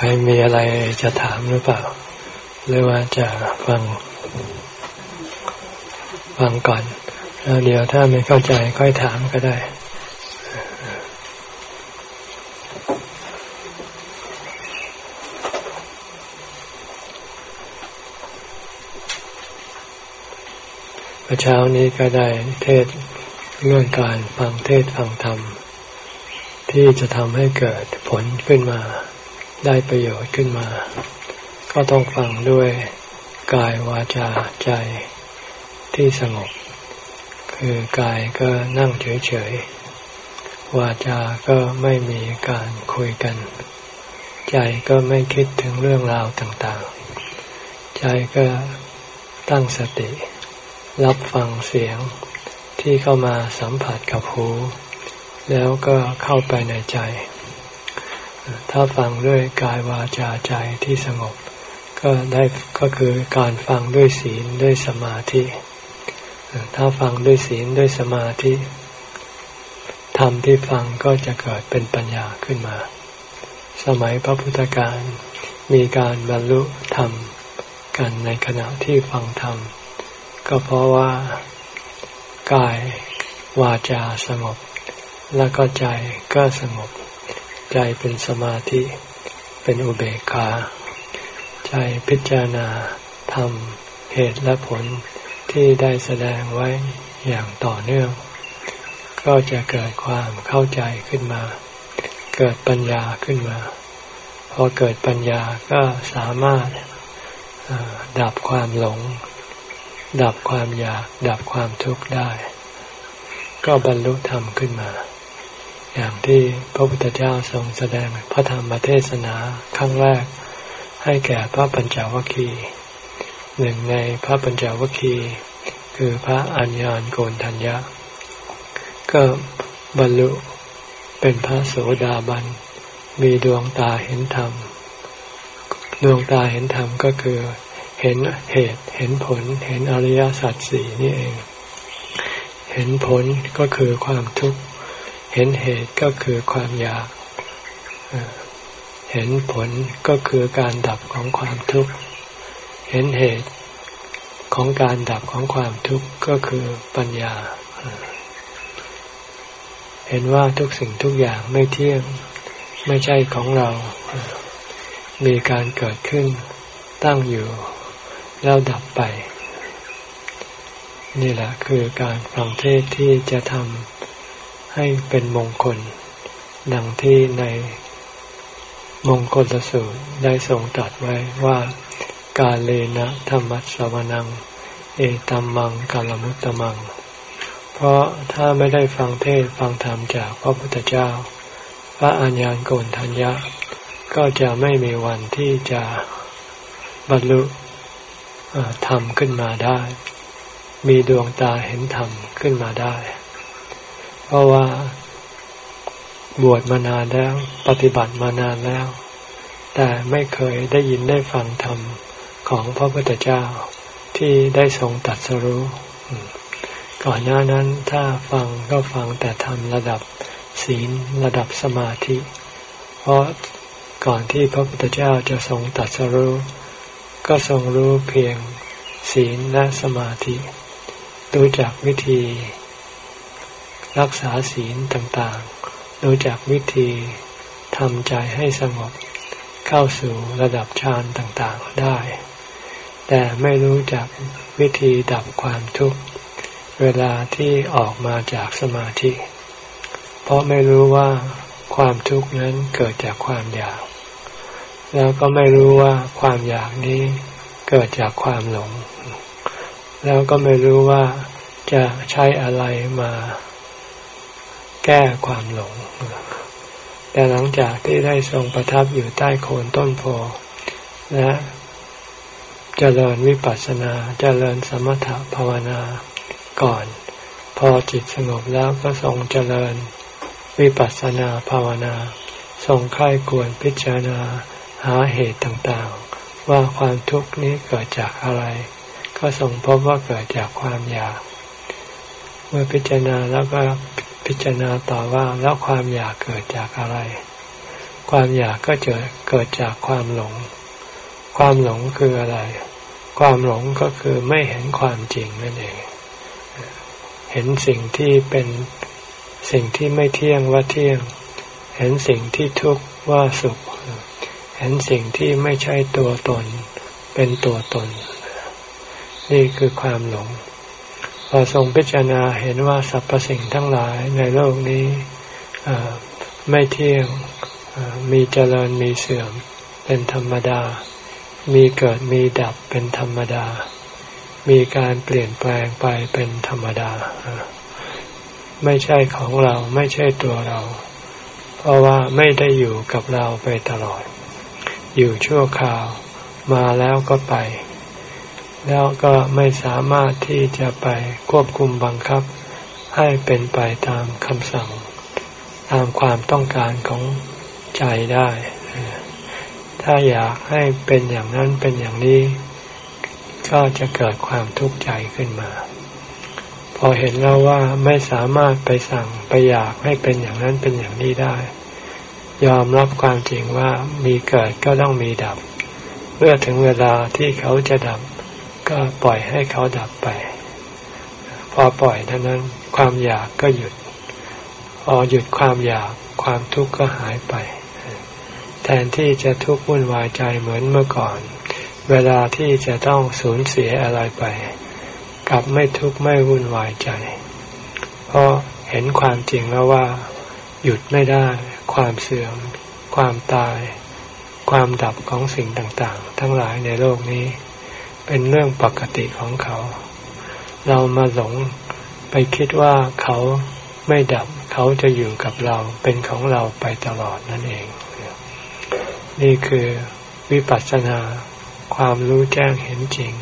ครมีอะไรจะถามหรือเปล่า หรือว่าจะฟัง ฟังก่อนแล้วเดี๋ยวถ้าไม่เข้าใจค่อยถามก็ได้ เช้านี้ก็ได้เทศเรื่องการฟังเทศฟังธรรม ที่จะทำให้เกิดผลขึ้นมา ได้ประโยชน์ขึ้นมา ก็ต้องฟังด้วยกายวาจาใจที่สงบ คือกายก็นั่งเฉย ๆ วาจาก็ไม่มีการคุยกัน ใจก็ไม่คิดถึงเรื่องราวต่างๆ ใจก็ตั้งสติ รับฟังเสียงที่เข้ามาสัมผัสกับหู แล้วก็เข้าไปในใจ ถ้าฟังด้วยกายวาจาใจที่สงบ ก็ได้ก็คือการฟังด้วยศีลด้วยสมาธิ ถ้าฟังด้วยศีลด้วยสมาธิธรรมที่ฟังก็จะเกิดเป็นปัญญาขึ้นมา สมัยพระพุทธการมีการบรรลุธรรมกันในขณะที่ฟังธรรม ก็เพราะว่ากายวาจาสงบ แล้วก็ใจก็สงบ ใจเป็นสมาธิ เป็นอุเบกขา ใจพิจารณาทำเหตุและผลที่ได้แสดงไว้อย่างต่อเนื่อง ก็จะเกิดความเข้าใจขึ้นมา เกิดปัญญาขึ้นมา พอเกิดปัญญาก็สามารถดับความหลง ดับความอยาก ดับความทุกข์ได้ ก็บรรลุธรรมขึ้นมา อย่างที่พระพุทธเจ้าทรงแสดงพระธรรมเทศนาครั้งแรก ให้แก่พระปัญจวัคคีย์หนึ่งในพระปัญจวัคคีย์คือพระอัญญาณโกนทัญญะ ก็บรรลุเป็นพระโสดาบัน มีดวงตาเห็นธรรม ดวงตาเห็นธรรมก็คือเห็นเหตุเห็นผลเห็นอริยสัจสี่นี่เอง เห็นผลก็คือความทุกข์ เห็นเหตุก็คือความอยาก เห็นผลก็คือการดับของความทุกข์ เห็นเหตุของการดับของความทุกข์ก็คือปัญญา เห็นว่าทุกสิ่งทุกอย่างไม่เที่ยง ไม่ใช่ของเรา มีการเกิดขึ้นตั้งอยู่ แล้วดับไป นี่แหละคือการฟังเทศที่จะทำ ให้เป็นมงคล ดังที่ในมงคลสูตรได้ทรงตรัสไว้ว่า กาเลนะธรรมัสวนัง เอตัมมังกาลมุตตมัง เพราะถ้าไม่ได้ฟังเทศฟังธรรมจากพระพุทธเจ้า พระอัญญาณโกนทัญญะ ก็จะไม่มีวันที่จะบรรลุธรรมขึ้นมาได้ มีดวงตาเห็นธรรมขึ้นมาได้ เพราะว่าบวชมานานแล้ว ปฏิบัติมานานแล้ว แต่ไม่เคยได้ยินได้ฟังธรรมของพระพุทธเจ้าที่ได้ทรงตัดสรู้ ก่อนหน้านั้นถ้าฟังก็ฟังแต่ธรรมระดับศีลระดับสมาธิ เพราะก่อนที่พระพุทธเจ้าจะทรงตัดสรู้ ก็ทรงรู้เพียงศีลและสมาธิ รู้จักวิธี รักษาศีลต่างๆ รู้จักวิธีทำใจให้สงบ เข้าสู่ระดับฌานต่างๆได้ แต่ไม่รู้จักวิธีดับความทุกข์ เวลาที่ออกมาจากสมาธิ เพราะไม่รู้ว่าความทุกข์นั้นเกิดจากความอยาก แล้วก็ไม่รู้ว่าความอยากนี้เกิดจากความหลง แล้วก็ไม่รู้ว่าจะใช้อะไรมา แก้ความหลง แต่หลังจากที่ได้ทรงประทับอยู่ใต้โคนต้นโพและเจริญวิปัสสนาเจริญสมถภาวนาก่อน พอจิตสงบแล้วก็ทรงเจริญวิปัสสนาภาวนาทรงค่ายควรพิจารณาหาเหตุต่างๆ ว่าความทุกข์นี้เกิดจากอะไร ก็ส่งพบว่าเกิดจากความอยาก เมื่อพิจารณาแล้วก็ พิจารณาต่อว่าแล้วความอยากเกิดจากอะไร ความอยากก็จะเกิดจากความหลง ความหลงคืออะไร ความหลงก็คือไม่เห็นความจริงนั่นเอง เห็นสิ่งที่เป็นสิ่งที่ไม่เที่ยงว่าเที่ยง เห็นสิ่งที่ทุกข์ว่าสุข เห็นสิ่งที่ไม่ใช่ตัวตน เป็นตัวตน นี่คือความหลง พอทรงพิจารณาเห็นว่าสรรพสิ่งทั้งหลายในโลกนี้ไม่เที่ยงมีเจริญมีเสื่อมเป็นธรรมดา มีเกิดมีดับเป็นธรรมดา มีการเปลี่ยนแปลงไปเป็นธรรมดา ไม่ใช่ของเราไม่ใช่ตัวเรา เพราะว่าไม่ได้อยู่กับเราไปตลอด อยู่ชั่วคราวมาแล้วก็ไป แล้วก็ไม่สามารถที่จะไปควบคุมบังคับ ให้เป็นไปตามคำสั่ง ตามความต้องการของใจได้ ถ้าอยากให้เป็นอย่างนั้นเป็นอย่างนี้ ก็จะเกิดความทุกข์ใจขึ้นมา พอเห็นแล้วว่าไม่สามารถไปสั่งไปอยากให้เป็นอย่างนั้นเป็นอย่างนี้ได้ ยอมรับความจริงว่ามีเกิดก็ต้องมีดับ เมื่อถึงเวลาที่เขาจะดับ ก็ปล่อยให้เขาดับไป พอปล่อยเท่านั้นความอยากก็หยุด พอหยุดความอยากความทุกข์ก็หายไป แทนที่จะทุกข์วุ่นวายใจเหมือนเมื่อก่อน เวลาที่จะต้องสูญเสียอะไรไป กลับไม่ทุกข์ไม่วุ่นวายใจ เพราะเห็นความจริงแล้วว่า หยุดไม่ได้ ความเสื่อม ความตาย ความดับของสิ่งต่างๆ ทั้งหลายในโลกนี้ เป็นเรื่องปกติของเขา เรามาหลงไปคิดว่าเขาไม่ดับเขาจะอยู่กับเราเป็นของเราไปตลอดนั่นเอง นี่คือวิปัสสนาความรู้แจ้งเห็นจริง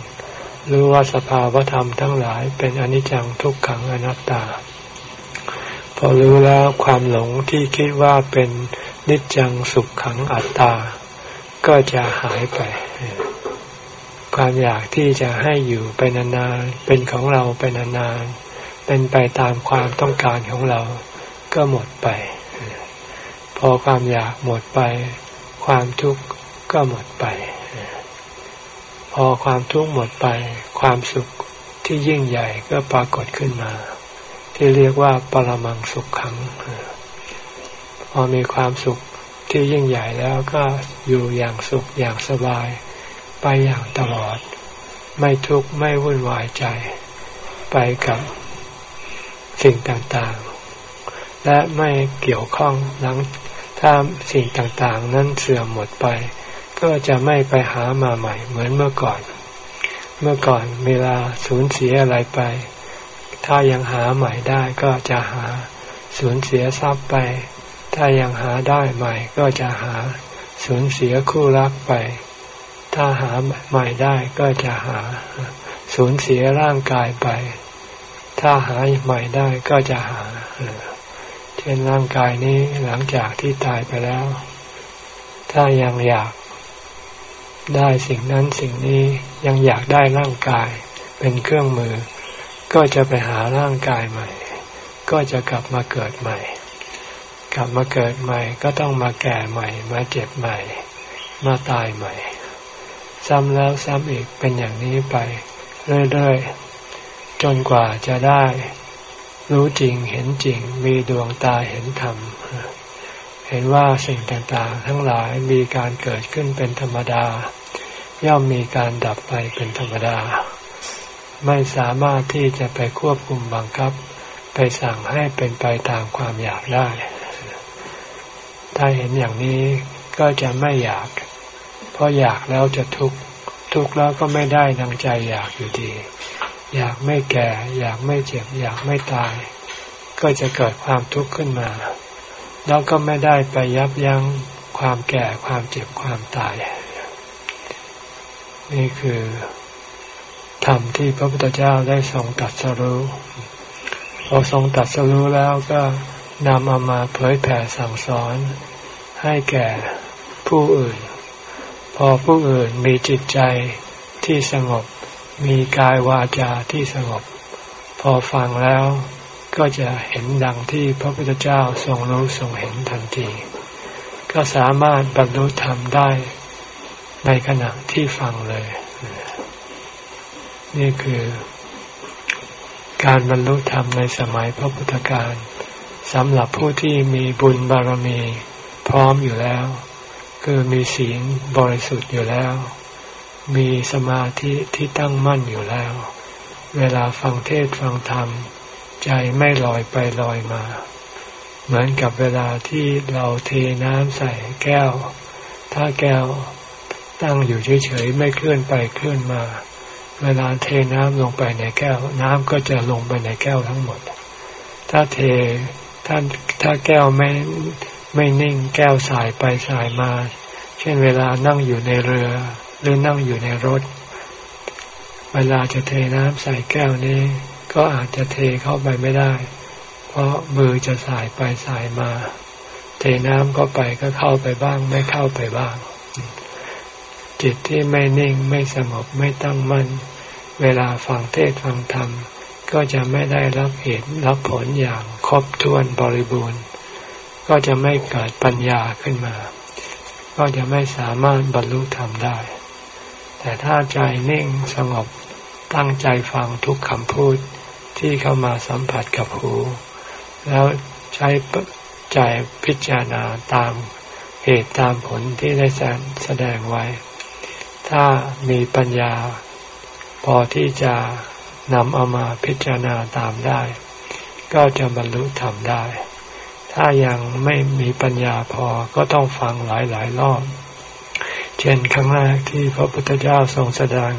รู้ว่าสภาวธรรมทั้งหลายเป็นอนิจจังทุกขังอนัตตา พอรู้แล้วความหลงที่คิดว่าเป็นนิจจังสุขขังอัตตา ก็จะหายไป ความอยากที่จะให้อยู่ไปนานๆเป็นของเราไปนานๆเป็นไปตามความต้องการของเราก็หมดไป พอความอยากหมดไป ความทุกข์ก็หมดไป พอความทุกข์หมดไป ความสุขที่ยิ่งใหญ่ก็ปรากฏขึ้นมา ที่เรียกว่าปรมังสุขขัง พอมีความสุขที่ยิ่งใหญ่แล้วก็อยู่อย่างสุขอย่างสบาย ไปอย่างตลอด ไม่ทุกข์ไม่วุ่นวายใจ ไปกับสิ่งต่างๆ และไม่เกี่ยวข้องหลังถ้าสิ่งต่างๆ นั้นเสื่อมหมดไป ก็จะไม่ไปหามาใหม่ เหมือนเมื่อก่อน เมื่อก่อนเวลาสูญเสียอะไรไป ถ้ายังหาใหม่ได้ก็จะหาสูญเสียทรัพย์ไป ถ้ายังหาได้ใหม่ก็จะหาสูญเสียคู่รักไป ถ้าหาใหม่ได้ก็จะหา สูญเสียร่างกายไป ถ้าหาใหม่ได้ก็จะหา เช่นร่างกายนี้หลังจากที่ตายไปแล้ว ถ้ายังอยากได้สิ่งนั้นสิ่งนี้ยังอยากได้ร่างกาย เป็นเครื่องมือ ก็จะไปหาร่างกายใหม่ ก็จะกลับมาเกิดใหม่ กลับมาเกิดใหม่ก็ต้องมาแก่ใหม่ มาเจ็บใหม่ มาตายใหม่ ซ้ำแล้วซ้ำอีกเป็นอย่างนี้ไป เรื่อยๆ จนกว่าจะได้ รู้จริงเห็นจริงมีดวงตาเห็นธรรม เห็นว่าสิ่งต่างๆ ทั้งหลายมีการเกิดขึ้นเป็นธรรมดา ย่อมมีการดับไปเป็นธรรมดา ไม่สามารถที่จะไปควบคุมบังคับ ไปสั่งให้เป็นไปตามความอยากได้ ถ้าเห็นอย่างนี้ก็จะไม่อยาก เพราะอยากแล้วจะทุกข์ทุกข์แล้วก็ไม่ได้ดังใจอยากอยู่ดี อยากไม่แก่ อยากไม่เจ็บ อยากไม่ตาย ก็จะเกิดความทุกข์ขึ้นมา แล้วก็ไม่ได้ไปยับยั้งความแก่ความเจ็บความตาย นี่คือธรรมที่พระพุทธเจ้าได้ทรงตัดสรู้พอทรงตัดสรู้แล้วก็นำเอามาเผยแผ่สั่งสอนให้แก่ผู้อื่น พอผู้อื่นมีจิตใจที่สงบ มีกายวาจาที่สงบ พอฟังแล้วก็จะเห็นดังที่พระพุทธเจ้าทรงรู้ทรงเห็นทันที ก็สามารถบรรลุธรรมได้ในขณะที่ฟังเลย นี่คือการบรรลุธรรมในสมัยพระพุทธการสำหรับผู้ที่มีบุญบารมีพร้อมอยู่แล้ว คือมีศีลบริสุทธิ์อยู่แล้ว มีสมาธิที่ตั้งมั่นอยู่แล้ว เวลาฟังเทศฟังธรรม ใจไม่ลอยไปลอยมา เหมือนกับเวลาที่เราเทน้ำใส่แก้ว ถ้าแก้วตั้งอยู่เฉยๆไม่เคลื่อนไปเคลื่อนมา เวลาเทน้ำลงไปในแก้ว น้ำก็จะลงไปในแก้วทั้งหมด ถ้าเทถ้าถ้าแก้วไม่ ไม่นิ่งแก้วสายไปสายมา เช่นเวลานั่งอยู่ในเรือ หรือนั่งอยู่ในรถ เวลาจะเทน้ำใส่แก้วนี้ ก็อาจจะเทเข้าไปไม่ได้ เพราะมือจะสายไปสายมา เทน้ำเข้าไปก็เข้าไปบ้าง ไม่เข้าไปบ้าง จิตที่ไม่นิ่งไม่สงบไม่ตั้งมั่นเวลาฟังเทศฟังธรรม ก็จะไม่ได้รับเหตุรับผลอย่างครบถ้วนบริบูรณ์ ก็จะไม่เกิดปัญญาขึ้นมา ก็จะไม่สามารถบรรลุธรรมได้ แต่ถ้าใจนิ่งสงบตั้งใจฟังทุกคำพูดที่เข้ามาสัมผัสกับหู แล้วใช้ใจพิจารณาตามเหตุตามผลที่ได้แสดงไว้ ถ้ามีปัญญา พอที่จะนำเอามาพิจารณาตามได้ ก็จะบรรลุธรรมได้ ถ้ายังไม่มีปัญญาพอก็ต้องฟังหลายหลายรอบ เช่นครั้งแรกที่พระพุทธเจ้าทรงแสดง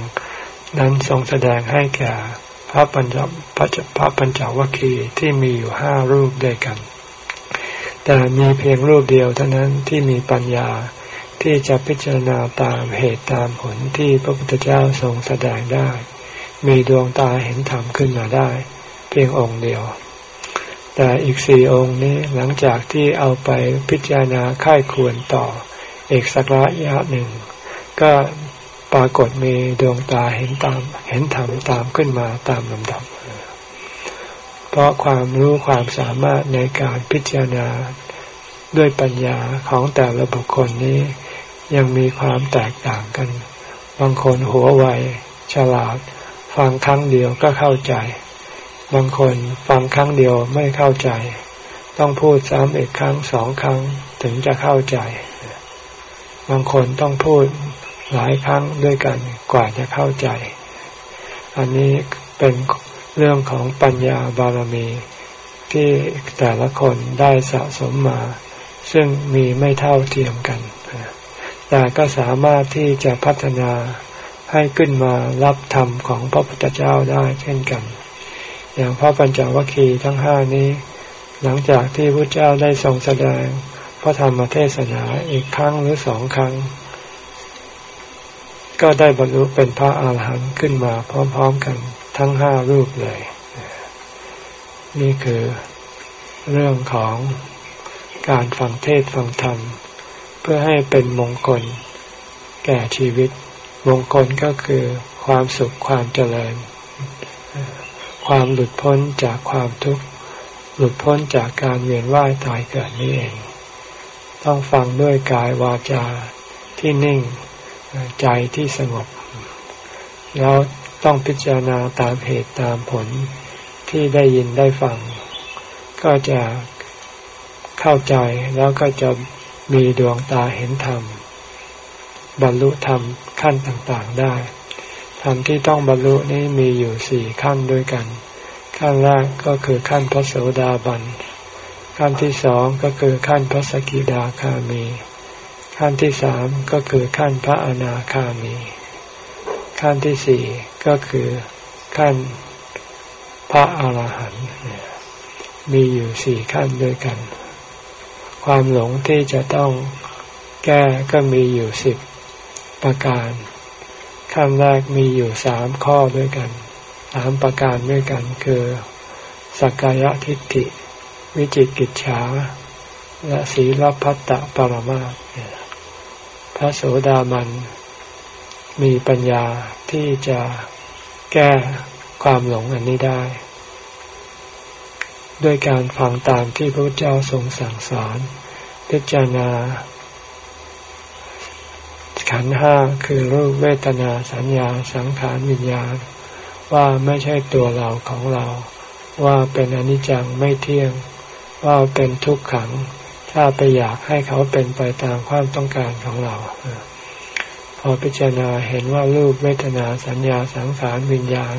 นั้นทรงแสดงให้แก่พระปัญจพระพระปัญจวัคคีย์ที่มีอยู่ห้ารูปด้วยกัน แต่มีเพียงรูปเดียวเท่านั้นที่มีปัญญาที่จะพิจารณาตามเหตุตามผลที่พระพุทธเจ้าทรงแสดงได้ มีดวงตาเห็นธรรมขึ้นมาได้ เพียงองค์เดียว แต่อีกสี่องค์นี้หลังจากที่เอาไปพิจารณาค่ายควรต่อเอกสักระยะหนึ่ง ก็ปรากฏมีดวงตาเห็นตามเห็นธรรมตามขึ้นมาตามลำดับ เพราะความรู้ความสามารถในการพิจารณาด้วยปัญญาของแต่ละบุคคลนี้ ยังมีความแตกต่างกัน บางคนหัวไวฉลาด ฟังครั้งเดียวก็เข้าใจ บางคนฟังครั้งเดียวไม่เข้าใจ ต้องพูดซ้ำอีกครั้งสองครั้งถึงจะเข้าใจ บางคนต้องพูดหลายครั้งด้วยกันกว่าจะเข้าใจ อันนี้เป็นเรื่องของปัญญาบารมีที่แต่ละคนได้สะสมมา ซึ่งมีไม่เท่าเทียมกัน แต่ก็สามารถที่จะพัฒนาให้ขึ้นมารับธรรมของพระพุทธเจ้าได้เช่นกัน อย่างพระปัญจวัคคีย์ทั้งห้านี้ หลังจากที่พระเจ้าได้ทรงแสดงพระธรรมเทศนาอีกครั้งหรือสองครั้ง ก็ได้บรรลุเป็นพระอาหารหันต์ขึ้นมาพร้อมๆกันทั้งห้ารูปเลย นี่คือเรื่องของการฟังเทศฟังธรรม เพื่อให้เป็นมงคล แก่ชีวิต มงคลก็คือความสุขความเจริญ ความหลุดพ้นจากความทุกข์หลุดพ้นจากการเวียนว่ายตายเกิดนี้เอง ต้องฟังด้วยกายวาจาที่นิ่งใจที่สงบ แล้วต้องพิจารณาตามเหตุตามผลที่ได้ยินได้ฟัง ก็จะเข้าใจแล้วก็จะมีดวงตาเห็นธรรม บรรลุธรรมขั้นต่างๆได้ ธรรมที่ต้องบรรลุนี้มีอยู่สี่ขั้นด้วยกัน ขั้นแรกก็คือขั้นพระโสดาบัน ขั้นที่สองก็คือขั้นพระสกิดาคามี ขั้นที่สามก็คือขั้นพระอนาคามี ขั้นที่สี่ก็คือขั้นพระอาหารหันต์มีอยู่สี่ขั้นด้วยกัน ความหลงที่จะต้องแก้ก็มีอยู่สิบประการ ขั้นแรกมีอยู่สามข้อด้วยกันสามประการด้วยกันคือสักกายทิฏฐิ วิจิกิจฉา และศีลพัตตปรมาพระโสดามัน มีปัญญาที่จะแก้ความหลงอันนี้ได้ ด้วยการฟังตามที่พระเจ้าทรงสั่งสอน พิจารณา ขันห้าคือรูปเวทนาสัญญาสังขารวิญญาณ ว่าไม่ใช่ตัวเราของเรา ว่าเป็นอนิจจังไม่เที่ยง ว่าเป็นทุกขัง ถ้าไปอยากให้เขาเป็นไปตามความต้องการของเรา พอพิจารณาเห็นว่ารูปเวทนาสัญญาสังขารวิญญาณ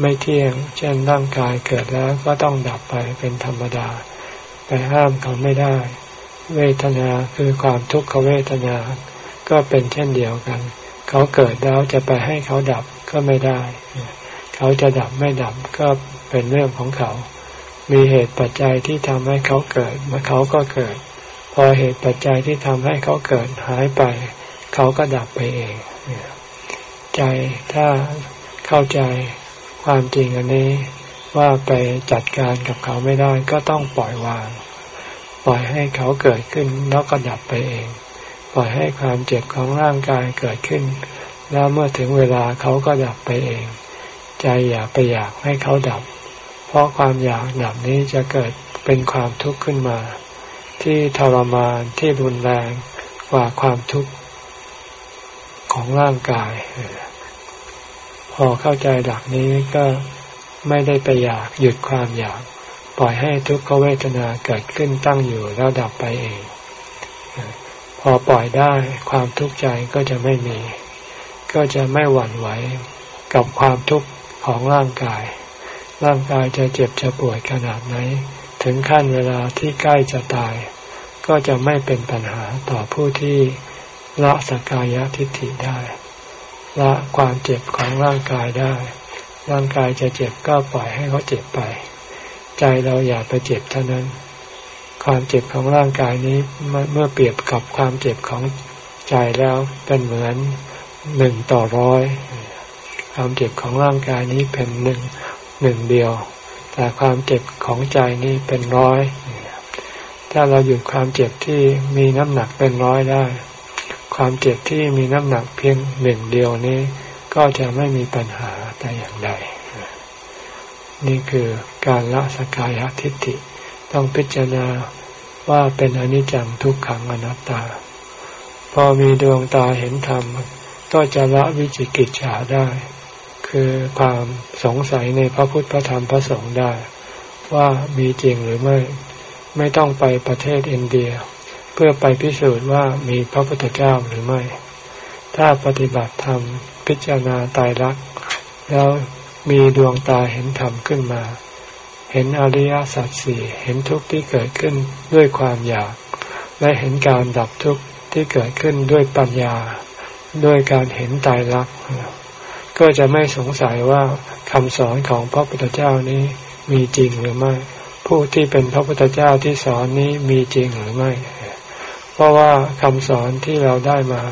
ไม่เที่ยง เช่นร่างกายเกิดแล้วก็ต้องดับไปเป็นธรรมดาไปห้ามเขาไม่ได้ เวทนาคือความทุกขเวทนา ก็เป็นเช่นเดียวกัน เขาเกิดแล้วจะไปให้เขาดับก็ไม่ได้ เขาจะดับไม่ดับก็เป็นเรื่องของเขา มีเหตุปัจจัยที่ทำให้เขาเกิดมาเขาก็เกิด พอเหตุปัจจัยที่ทำให้เขาเกิดหายไป เขาก็ดับไปเอง ใจถ้าเข้าใจความจริงอันนี้ว่าไปจัดการกับเขาไม่ได้ก็ต้องปล่อยวาง ปล่อยให้เขาเกิดขึ้นแล้วก็ดับไปเอง ปล่อยให้ความเจ็บของร่างกายเกิดขึ้น แล้วเมื่อถึงเวลาเขาก็ดับไปเอง ใจอย่าไปอยากให้เขาดับ เพราะความอยากดับนี้จะเกิดเป็นความทุกข์ขึ้นมา ที่ทรมานที่รุนแรงกว่าความทุกข์ของร่างกาย พอเข้าใจหลักนี้ก็ไม่ได้ไปอยากหยุดความอยาก ปล่อยให้ทุกขเวทนาเกิดขึ้นตั้งอยู่แล้วดับไปเอง พอปล่อยได้ความทุกข์ใจก็จะไม่มี ก็จะไม่หวั่นไหวกับความทุกข์ของร่างกาย ร่างกายจะเจ็บจะปวดขนาดไหน ถึงขั้นเวลาที่ใกล้จะตาย ก็จะไม่เป็นปัญหาต่อผู้ที่ละสกายทิฏฐิได้ ละความเจ็บของร่างกายได้ ร่างกายจะเจ็บก็ปล่อยให้เขาเจ็บไป ใจเราอย่าไปเจ็บเท่านั้น ความเจ็บของร่างกายนี้เมื่อเปรียบกับความเจ็บของใจแล้วเป็นเหมือนหนึ่งต่อร้อยความเจ็บของร่างกายนี้เป็นหนึ่งหนึ่งเดียว แต่ความเจ็บของใจนี้เป็นร้อยถ้าเราหยุดความเจ็บที่มีน้ำหนักเป็นร้อยได้ ความเจ็บที่มีน้ำหนักเพียงหนึ่งเดียวนี้ ก็จะไม่มีปัญหาแต่อย่างใดนี่คือการละสกายทิฏฐิ ต้องพิจารณา ว่าเป็นอนิจจังทุกขังอนัตตา พอมีดวงตาเห็นธรรม ก็จะละวิจิกิจฉาได้ คือความสงสัยในพระพุทธพระธรรมพระสงฆ์ได้ ว่ามีจริงหรือไม่ ไม่ต้องไปประเทศอินเดีย เพื่อไปพิสูจน์ว่ามีพระพุทธเจ้าหรือไม่ ถ้าปฏิบัติธรรมพิจารณาตายรัก แล้วมีดวงตาเห็นธรรมขึ้นมา เห็นอริยสัจสี่เห็นทุกข์ที่เกิดขึ้นด้วยความอยาก และเห็นการดับทุกข์ที่เกิดขึ้นด้วยปัญญา ด้วยการเห็นตายรัก ก็จะไม่สงสัยว่าคำสอนของพระพุทธเจ้านี้มีจริงหรือไม่ ผู้ที่เป็นพระพุทธเจ้าที่สอนนี้มีจริงหรือไม่ เพราะว่าคำสอนที่เราได้มา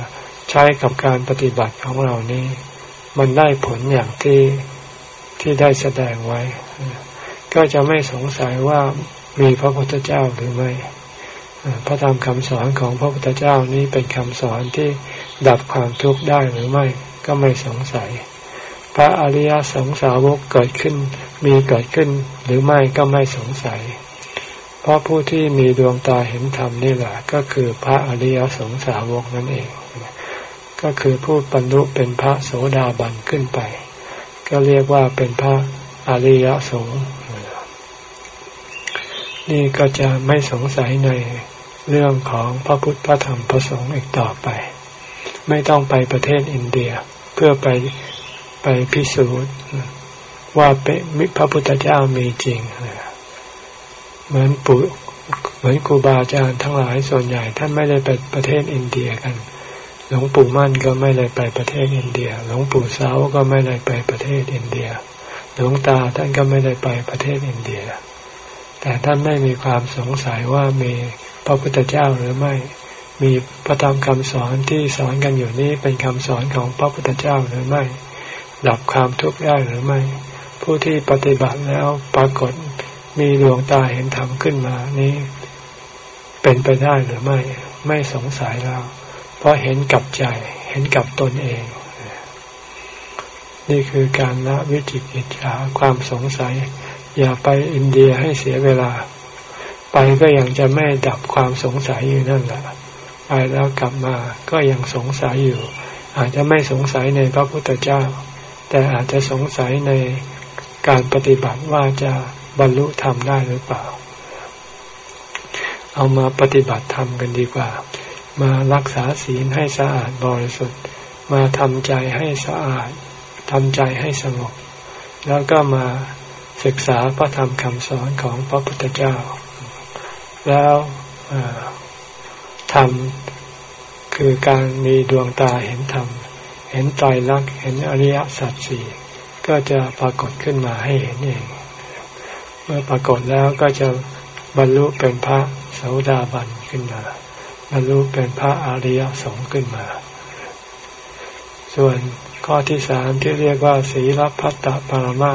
ใช้กับการปฏิบัติของเรานี้ มันได้ผลอย่างที่ที่ได้แสดงไว้ ก็จะไม่สงสัยว่ามีพระพุทธเจ้าหรือไม่ พระธรรมคำสอนของพระพุทธเจ้านี้เป็นคำสอนที่ดับความทุกข์ได้หรือไม่ ก็ไม่สงสัย พระอริยสงสาวกเกิดขึ้น มีเกิดขึ้นหรือไม่ก็ไม่สงสัย เพราะผู้ที่มีดวงตาเห็นธรรมนี่แหละ ก็คือพระอริยสงสาวกนั่นเอง ก็คือผู้บรรลุเป็นพระโสดาบันขึ้นไป ก็เรียกว่าเป็นพระอริยสงฆ์ นี่ก็จะไม่สงสัยในเรื่องของพระพุทธพระธรรมพระสงฆ์อีกต่อไป ไม่ต้องไปประเทศอินเดียเพื่อไปไปพิสูจน์ว่าเป็นพระพุทธเจ้ามีจริง เหมือนปู่เหมือนครูบาอาจารย์ทั้งหลายส่วนใหญ่ท่านไม่ได้ไปประเทศอินเดียกัน หลวงปู่มั่นก็ไม่ได้ไปประเทศอินเดีย หลวงปู่เสาก็ไม่ได้ไปประเทศอินเดีย หลวงตาท่านก็ไม่ได้ไปประเทศอินเดีย แต่ท่านไม่มีความสงสัยว่ามีพระพุทธเจ้าหรือไม่ มีพระธรรมคำสอนที่สอนกันอยู่นี้เป็นคำสอนของพระพุทธเจ้าหรือไม่ ดับความทุกข์ได้หรือไม่ ผู้ที่ปฏิบัติแล้วปรากฏมีดวงตาเห็นธรรมขึ้นมานี้ เป็นไปได้หรือไม่ ไม่สงสัยแล้ว เพราะเห็นกับใจ เห็นกับตนเอง นี่คือการละวิจิกิจฉาความสงสัย อย่าไปอินเดียให้เสียเวลา ไปก็ยังจะไม่ดับความสงสัยอยู่นั่นแหละไปแล้วกลับมาก็ยังสงสัยอยู่ อาจจะไม่สงสัยในพระพุทธเจ้า แต่อาจจะสงสัยในการปฏิบัติว่าจะบรรลุธรรมได้หรือเปล่า เอามาปฏิบัติธรรมกันดีกว่า มารักษาศีลให้สะอาดบริสุทธิ์ มาทำใจให้สะอาดทำใจให้สงบ แล้วก็มา ศึกษาพระธรรมคำสอนของพระพุทธเจ้า แล้วธรรมคือการมีดวงตาเห็นธรรม เห็นไตรลักษณ์เห็นอริยสัจสี่ก็จะปรากฏขึ้นมาให้เห็นเอง เมื่อปรากฏแล้วก็จะบรรลุเป็นพระโสดาบันขึ้นมา บรรลุเป็นพระอริยสงฆ์ขึ้นมา ส่วนข้อที่สามที่เรียกว่า ศีลพัตตปรมา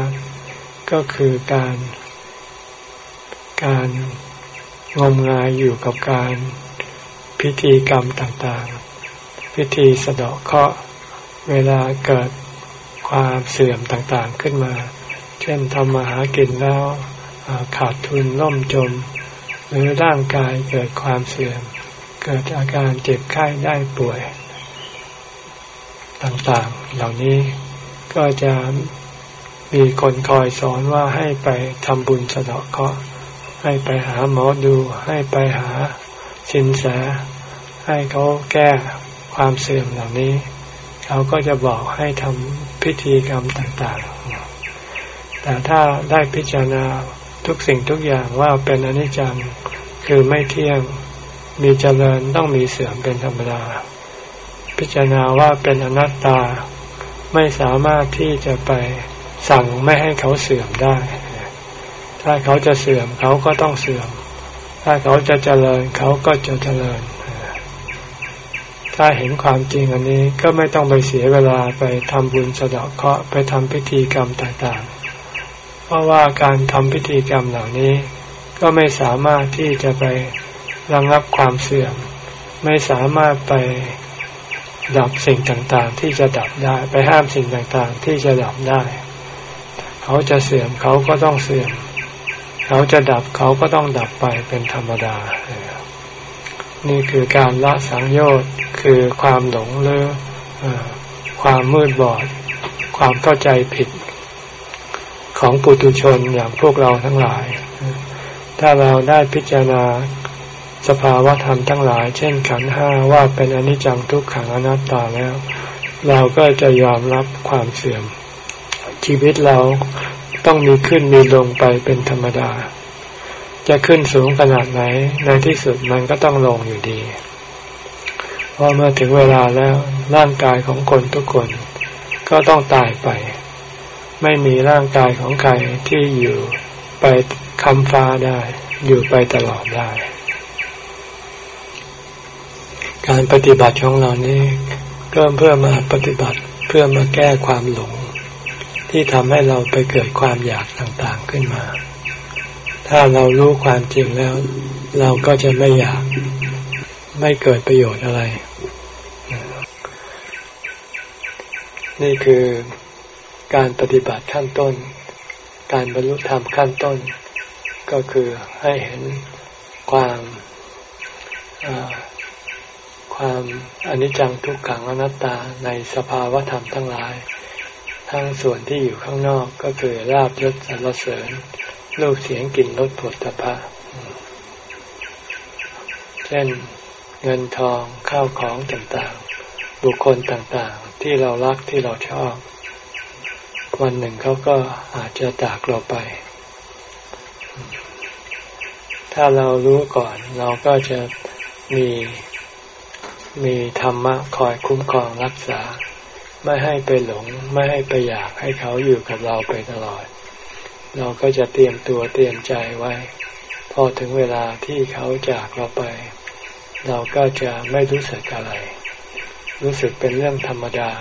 ก็คือการการงมงายอยู่กับการพิธีกรรมต่างๆ พิธีสะเดาะเคราะห์เวลาเกิดความเสื่อมต่างๆขึ้นมา เช่นทำมาหากินแล้วขาดทุนล่มจม หรือร่างกายเกิดความเสื่อม เกิดอาการเจ็บไข้ได้ป่วย ต่างๆ เหล่านี้ก็จะ มีคนคอยสอนว่าให้ไปทำบุญสะเดาะเคราะห์ให้ไปหาหมอดู ให้ไปหาสินแส ให้เขาแก้ความเสื่อมเหล่านี้ เขาก็จะบอกให้ทำพิธีกรรมต่างๆ แต่ถ้าได้พิจารณาทุกสิ่งทุกอย่างว่าเป็นอนิจจังคือไม่เที่ยงมีเจริญต้องมีเสื่อมเป็นธรรมดา พิจารณาว่าเป็นอนัตตาไม่สามารถที่จะไป สั่งไม่ให้เขาเสื่อมได้ ถ้าเขาจะเสื่อมเขาก็ต้องเสื่อม ถ้าเขาจะเจริญเขาก็จะเจริญ ถ้าเห็นความจริงอันนี้ก็ไม่ต้องไปเสียเวลาไปทำบุญสะเดาะเคราะห์ไปทำพิธีกรรมต่างๆ เพราะว่าการทำพิธีกรรมเหล่านี้ ก็ไม่สามารถที่จะไประงับความเสื่อม ไม่สามารถไปดับสิ่งต่างๆ ที่จะดับได้ ไปห้ามสิ่งต่างๆ ที่จะดับได้ เขาจะเสื่อมเขาก็ต้องเสื่อม เขาจะดับเขาก็ต้องดับไปเป็นธรรมดา นี่คือการละสังโยชน์คือความหลงหรือความมืดบอด ความเข้าใจผิด ของปุถุชนอย่างพวกเราทั้งหลาย ถ้าเราได้พิจารณาสภาวะธรรมทั้งหลาย เช่นขันห้าว่าเป็นอนิจจังทุกขังอนัตตาแล้ว เราก็จะยอมรับความเสื่อม ชีวิตเราต้องมีขึ้นมีลงไปเป็นธรรมดา จะขึ้นสูงขนาดไหน ในที่สุดมันก็ต้องลงอยู่ดี เพราะเมื่อถึงเวลาแล้วร่างกายของคนทุกคน ก็ต้องตายไป ไม่มีร่างกายของใครที่อยู่ไปคำฟ้าได้ อยู่ไปตลอดได้ การปฏิบัติของเรานี้ก็เพื่อมาปฏิบัติเพื่อมาแก้ความหลง ที่ทำให้เราไปเกิดความอยากต่างๆขึ้นมา ถ้าเรารู้ความจริงแล้ว เราก็จะไม่อยากไม่เกิดประโยชน์อะไร นี่คือการปฏิบัติขั้นต้น การบรรลุธรรมขั้นต้น ก็คือให้เห็นความความอนิจจังทุกขังอนัตตาในสภาวะธรรมทั้งหลาย ทั้งส่วนที่อยู่ข้างนอกก็คือลาบยศสรรเสริญลูกเสียงกลิ่นรสผลตภะเช่นเงินทองข้าวของต่างๆ บุคคลต่างๆ ที่เรารักที่เราชอบ วันหนึ่งเขาก็อาจจะจากเราไป ถ้าเรารู้ก่อน เราก็จะมีมีธรรมะคอยคุ้มครองรักษา ไม่ให้ไปหลง ไม่ให้ไปอยากให้เขาอยู่กับเราไปตลอด เราก็จะเตรียมตัวเตรียมใจไว้ พอถึงเวลาที่เขาจากเราไป เราก็จะไม่รู้สึกอะไร รู้สึกเป็นเรื่องธรรมดา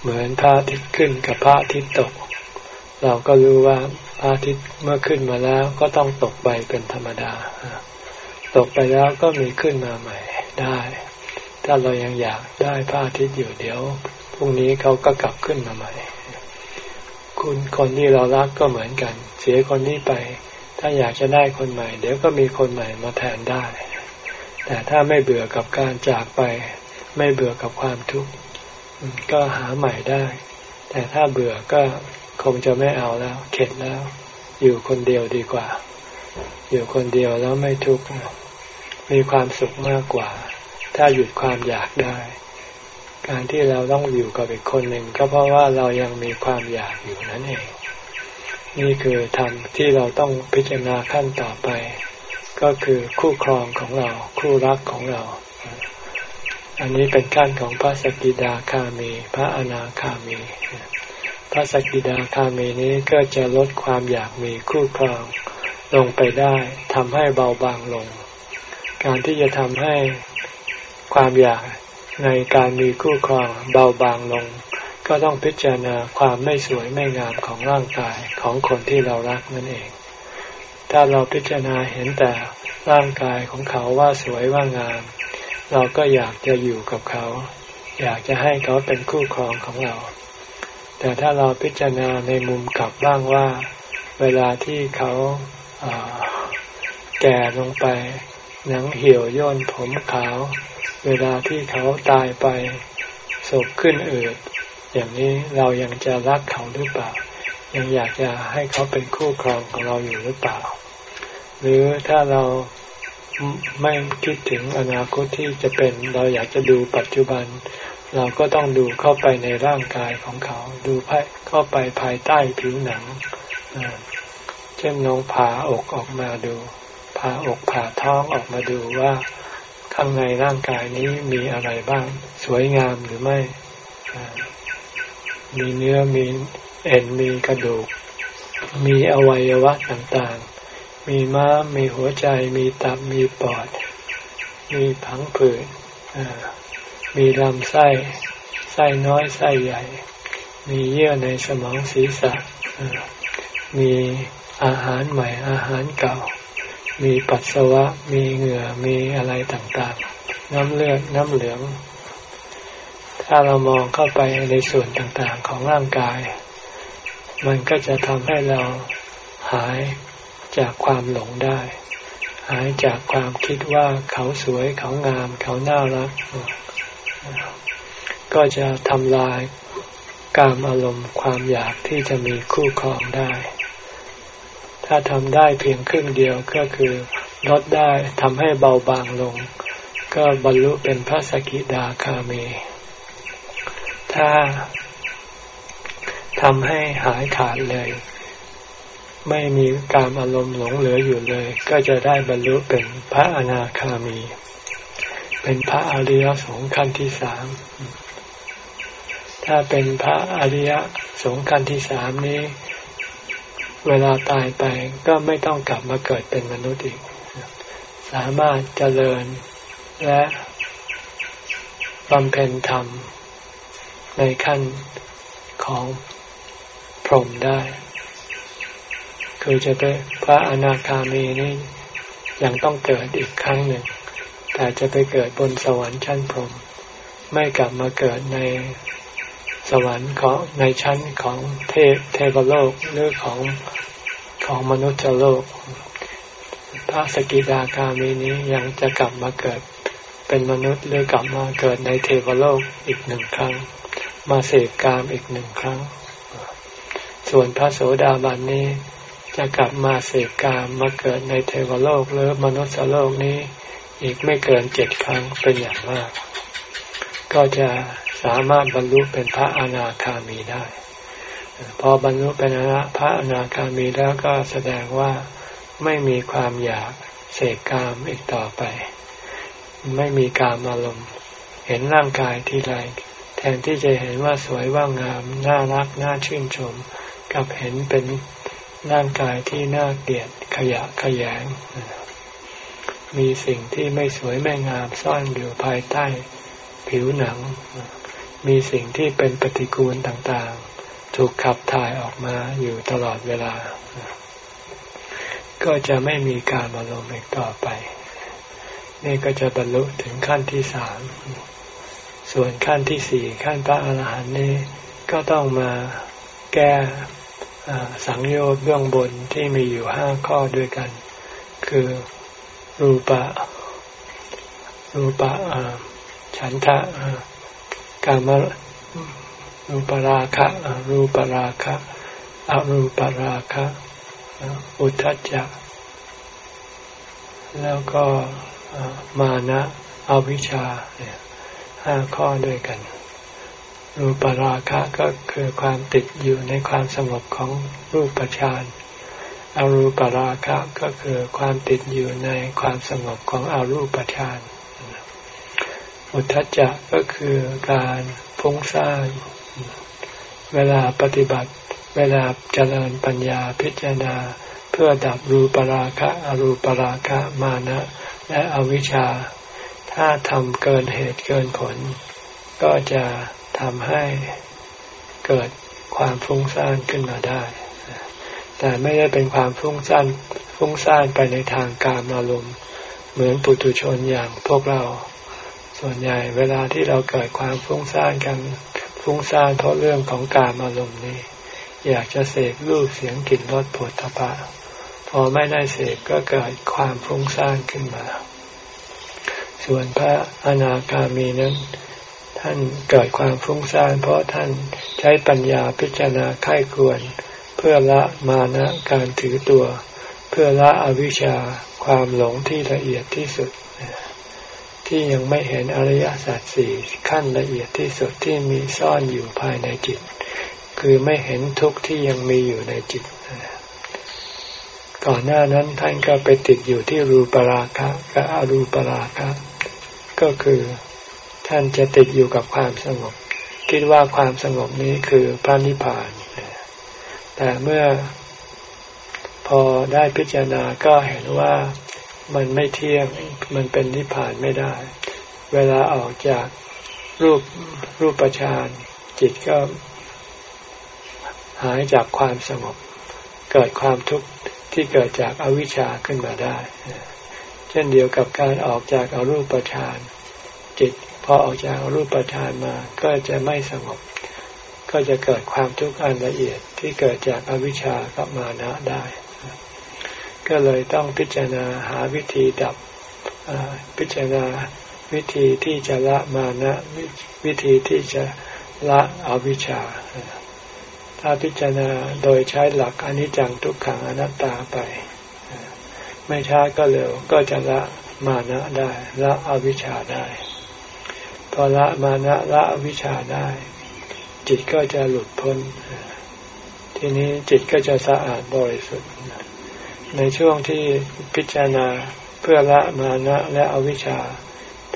เหมือนพระอาทิตย์ขึ้นกับพระอาทิตย์ตก เราก็รู้ว่าพระอาทิตย์เมื่อขึ้นมาแล้วก็ต้องตกไปเป็นธรรมดา ตกไปแล้วก็มีขึ้นมาใหม่ได้ ถ้าเรายังอยากได้พระอาทิตย์อยู่เดี๋ยวพรุ่งนี้เขาก็กลับขึ้นมาใหม่ คุณคนที่เรารักก็เหมือนกัน เสียคนนี้ไป ถ้าอยากจะได้คนใหม่ เดี๋ยวก็มีคนใหม่มาแทนได้ แต่ถ้าไม่เบื่อกับการจากไป ไม่เบื่อกับความทุกข์ก็หาใหม่ได้ แต่ถ้าเบื่อก็คงจะไม่เอาแล้ว เข็ดแล้ว อยู่คนเดียวดีกว่า อยู่คนเดียวแล้วไม่ทุกข์มีความสุขมากกว่า ถ้าหยุดความอยากได้ การที่เราต้องอยู่กับอีกคนหนึ่งก็เพราะว่าเรายังมีความอยากอยู่นั่นเอง นี่คือธรรมที่เราต้องพิจารณาขั้นต่อไป ก็คือคู่ครองของเรา คู่รักของเรา อันนี้เป็นขั้นของพระสกิดาคามี พระอนาคามีพระสกิดาคามีนี้ก็จะลดความอยากมีคู่ครองลงไปได้ทำให้เบาบางลง การที่จะทำให้ ความอยากในการมีคู่ครองเบาบางลง ก็ต้องพิจารณาความไม่สวยไม่งามของร่างกายของคนที่เรารักนั่นเอง ถ้าเราพิจารณาเห็นแต่ร่างกายของเขาว่าสวยว่างาม เราก็อยากจะอยู่กับเขา อยากจะให้เขาเป็นคู่ครองของเรา แต่ถ้าเราพิจารณาในมุมกลับบ้างว่า เวลาที่เขาแก่ลงไปหนังเหี่ยวย่นผมขาว เวลาที่เขาตายไปศพขึ้นอืดอย่างนี้เรายังจะรักเขาหรือเปล่า ยังอยากจะให้เขาเป็นคู่ครองของเราอยู่หรือเปล่า หรือถ้าเราไม่คิดถึงอนาคตที่จะเป็น เราอยากจะดูปัจจุบัน เราก็ต้องดูเข้าไปในร่างกายของเขา ดูเข้าไปภายใต้ผิวหนังเช่นลองผ่าอกออกมาดูผ่าอกผ่าท้องออกมาดูว่า ข้างในร่างกายนี้มีอะไรบ้าง สวยงามหรือไม่ มีเนื้อมีเอ็นมีกระดูก มีอวัยวะต่างๆ มีม้ามมีหัวใจ มีตับมีปอด มีผังผืดมีลำไส้ไส้น้อยไส้ใหญ่ มีเยื่อในสมองศีรษะมีอาหารใหม่อาหารเก่า มีปัสสาวะ มีเหงื่อ มีอะไรต่างๆ น้ำเลือด น้ำเหลือง ถ้าเรามองเข้าไปในส่วนต่างๆของร่างกาย มันก็จะทำให้เราหายจากความหลงได้ หายจากความคิดว่าเขาสวย เขางาม เขาน่ารัก ก็จะทำลายกามอารมณ์ความอยากที่จะมีคู่ครองได้ ถ้าทำได้เพียงครึ่งเดียวก็คือลดได้ทำให้เบาบางลง ก็บรรลุเป็นพระสกิดาคามี ถ้าทำให้หายขาดเลย ไม่มีการอารมณ์หลงเหลืออยู่เลย ก็จะได้บรรลุเป็นพระอนาคามี เป็นพระอริยสงฆ์ขั้นที่สามถ้าเป็นพระอริยสงฆ์ขั้นที่สามนี้ เวลาตายไปก็ไม่ต้องกลับมาเกิดเป็นมนุษย์อีก สามารถเจริญและบำเพ็ญธรรม ในขั้นของพรหมได้ คือจะเป็นพระอนาคามีนี่ยังต้องเกิดอีกครั้งหนึ่ง แต่จะไปเกิดบนสวรรค์ชั้นพรหมไม่กลับมาเกิดใน สวรรค์ของในชั้นของเทพเทวโลกหรือของของมนุษย์โลก พระสกิดาคามีนี้ยังจะกลับมาเกิดเป็นมนุษย์หรือกลับมาเกิดในเทวโลกอีกหนึ่งครั้ง มาเสกกามอีกหนึ่งครั้ง ส่วนพระโสดาบันนี้จะกลับมาเสกกามมาเกิดในเทวโลกหรือมนุษย์โลกนี้อีกไม่เกินเจ็ดครั้งเป็นอย่างมาก ก็จะ สามารถบรรลุเป็นพระอนาคามีได้ พอบรรลุเป็นพระอนาคามีแล้วก็แสดงว่าไม่มีความอยากเสกกามอีกต่อไป ไม่มีกามอารมณ์ เห็นร่างกายทีไรแทนที่จะเห็นว่าสวยว่างาม น่ารัก น่าชื่นชม กับเห็นเป็นร่างกายที่น่าเกลียดขยะขยง มีสิ่งที่ไม่สวยไม่งามซ่อนอยู่ภายใต้ผิวหนัง มีสิ่งที่เป็นปฏิกูลต่างๆ ถูกขับถ่ายออกมาอยู่ตลอดเวลา ก็จะไม่มีการอารมณ์อีกต่อไป นี่ก็จะบรรลุถึงขั้นที่สาม ส่วนขั้นที่สี่ขั้นพระอาหารหันต์นี้ ก็ต้องมาแก้สังโยชน์เบื้องบนที่มีอยู่ห้าข้อด้วยกัน คือรูปะ รูปะฉันทะ กามรูปราคะรูปราคะอรูปราคะอุทจจะแล้วก็มานะอวิชชาห้าข้อด้วยกัน รูปราคะก็คือความติดอยู่ในความสงบของรูปฌานอารูปราคะก็คือความติดอยู่ในความสงบของอรูปฌาน อุทจจะก็คือการฟุ้งซ่านเวลาปฏิบัติ เวลาเจริญปัญญาพิจารณา เพื่อดับรูปราคะอรูปราคะมานะ และอวิชชา ถ้าทำเกินเหตุเกินผล ก็จะทำให้เกิดความฟุ้งซ่านขึ้นมาได้ แต่ไม่ได้เป็นความฟุ้งซ่านฟุ้งซ่านไปในทางการอารมณ์เหมือนปุถุชนอย่างพวกเรา ส่วนใหญ่เวลาที่เราเกิดความฟุ้งซ่านกันฟุ้งซ่านเพราะเรื่องของการอารมณ์นี้ อยากจะเสกรูปเสียงกลิ่นรสผลทพะพอไม่ได้เสกก็เกิดความฟุ้งซ่านขึ้นมา ส่วนพระอนาคามีนั้น ท่านเกิดความฟุ้งซ่านเพราะท่านใช้ปัญญาพิจารณาไข้ควร เพื่อละมานะการถือตัว เพื่อละอวิชชาความหลงที่ละเอียดที่สุด ที่ยังไม่เห็นอริยสัจสี่ขั้นละเอียดที่สุดที่มีซ่อนอยู่ภายในจิต คือไม่เห็นทุกข์ที่ยังมีอยู่ในจิต ก่อนหน้านั้นท่านก็ไปติดอยู่ที่รูปราคะกับอรูปราคะ ก็คือท่านจะติดอยู่กับความสงบ คิดว่าความสงบนี้คือพระนิพพาน แต่เมื่อพอได้พิจารณาก็เห็นว่า มันไม่เที่ยงมันเป็นนิพพานไม่ได้ เวลาออกจากรูปรูปฌานจิตก็หายจากความสงบ เกิดความทุกข์ที่เกิดจากอวิชชาขึ้นมาได้ เช่นเดียวกับการออกจากอารูปฌานจิตพอออกจากอารูปฌานมาก็จะไม่สงบ ก็จะเกิดความทุกข์อันละเอียดที่เกิดจากอวิชชากับมานะได้ ก็เลยต้องพิจารณาหาวิธีดับพิจารณาวิธีที่จะละมานะวิธีที่จะละอวิชชา ถ้าพิจารณาโดยใช้หลักอนิจจังทุกขังอนัตตาไป ไม่ช้าก็เร็วก็จะละมานะได้ละอวิชชาได้พอละมานะละอวิชชาได้ จิตก็จะหลุดพ้น ทีนี้จิตก็จะสะอาดบริสุทธิ์ ในช่วงที่พิจารณาเพื่อละมานะและอวิชชา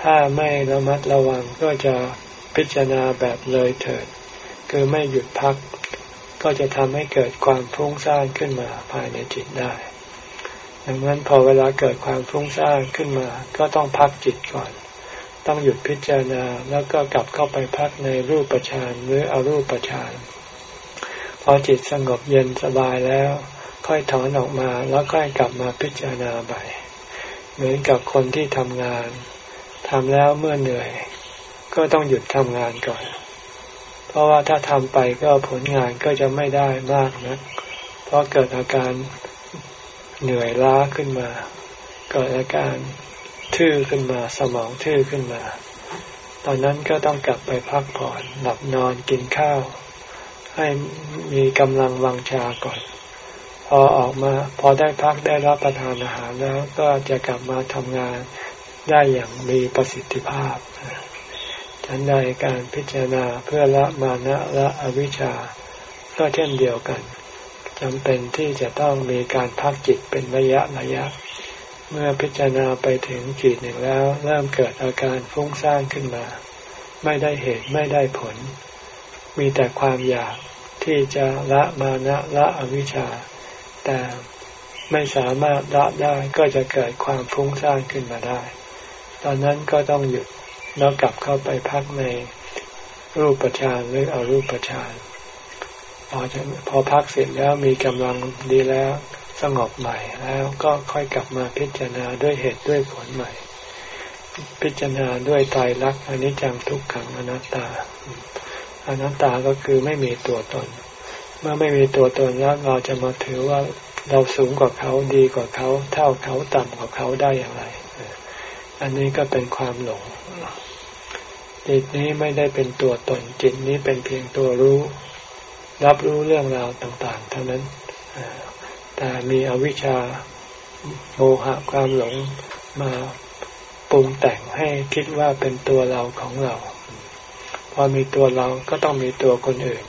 ถ้าไม่ระมัดระวังก็จะพิจารณาแบบเลยเถิด คือไม่หยุดพัก ก็จะทำให้เกิดความฟุ้งซ่านขึ้นมาภายในจิตได้ ดังนั้นพอเวลาเกิดความฟุ้งซ่านขึ้นมา ก็ต้องพักจิตก่อน ต้องหยุดพิจารณาแล้วก็กลับเข้าไปพักในรูปฌานหรืออรูปฌานพอจิตสงบเย็นสบายแล้ว ค่อยถอนออกมาแล้วค่อยกลับมาพิจารณาใหม่เหมือนกับคนที่ทำงานทำแล้วเมื่อเหนื่อย ก็ต้องหยุดทำงานก่อน เพราะว่าถ้าทำไปก็ผลงานก็จะไม่ได้มากนะเพราะเกิดอาการเหนื่อยล้าขึ้นมา เกิดอาการทื่อขึ้นมาสมองทื่อขึ้นมา ตอนนั้นก็ต้องกลับไปพักผ่อนหลับนอนกินข้าว ให้มีกำลังวังชาก่อน พอออกมาพอได้พักได้รับประทานอาหารแล้ว ก็จะกลับมาทำงานได้อย่างมีประสิทธิภาพฉันใดการพิจารณาเพื่อละมานะละอวิชชา ก็เช่นเดียวกันจำเป็นที่จะต้องมีการพักจิตเป็นระยะระยะ เมื่อพิจารณาไปถึงจิตหนึ่งแล้ว เริ่มเกิดอาการฟุ้งซ่านขึ้นมา ไม่ได้เหตุไม่ได้ผล มีแต่ความอยากที่จะละมานะละอวิชชา แต่ไม่สามารถละได้ก็จะเกิดความฟุ้งซ่านขึ้นมาได้ ตอนนั้นก็ต้องหยุดแล้วกลับเข้าไปพักในรูปฌานหรืออรูปฌานพอพอพักเสร็จแล้วมีกำลังดีแล้วสงบใหม่แล้วก็ค่อยกลับมาพิจารณาด้วยเหตุด้วยผลใหม่ พิจารณาด้วยตายรักอนิจจังทุกขังอนัตตา อนัตตาก็คือไม่มีตัวตน มื่อไม่มีตัวตนแล้วเราจะมาถือว่าเราสูงกว่าเขาดีกว่าเขา เท่าเขาต่ำกว่าเขาได้อย่างไร อันนี้ก็เป็นความหลงจิตนี้ไม่ได้เป็นตัวตนจิตนี้เป็นเพียงตัวรู้ รับรู้เรื่องราวต่าง ๆ เท่านั้นแต่มีอวิชชาโมหะความหลงมาปรุงแต่งให้คิดว่าเป็นตัวเราของเรา พอมีตัวเราก็ต้องมีตัวคนอื่น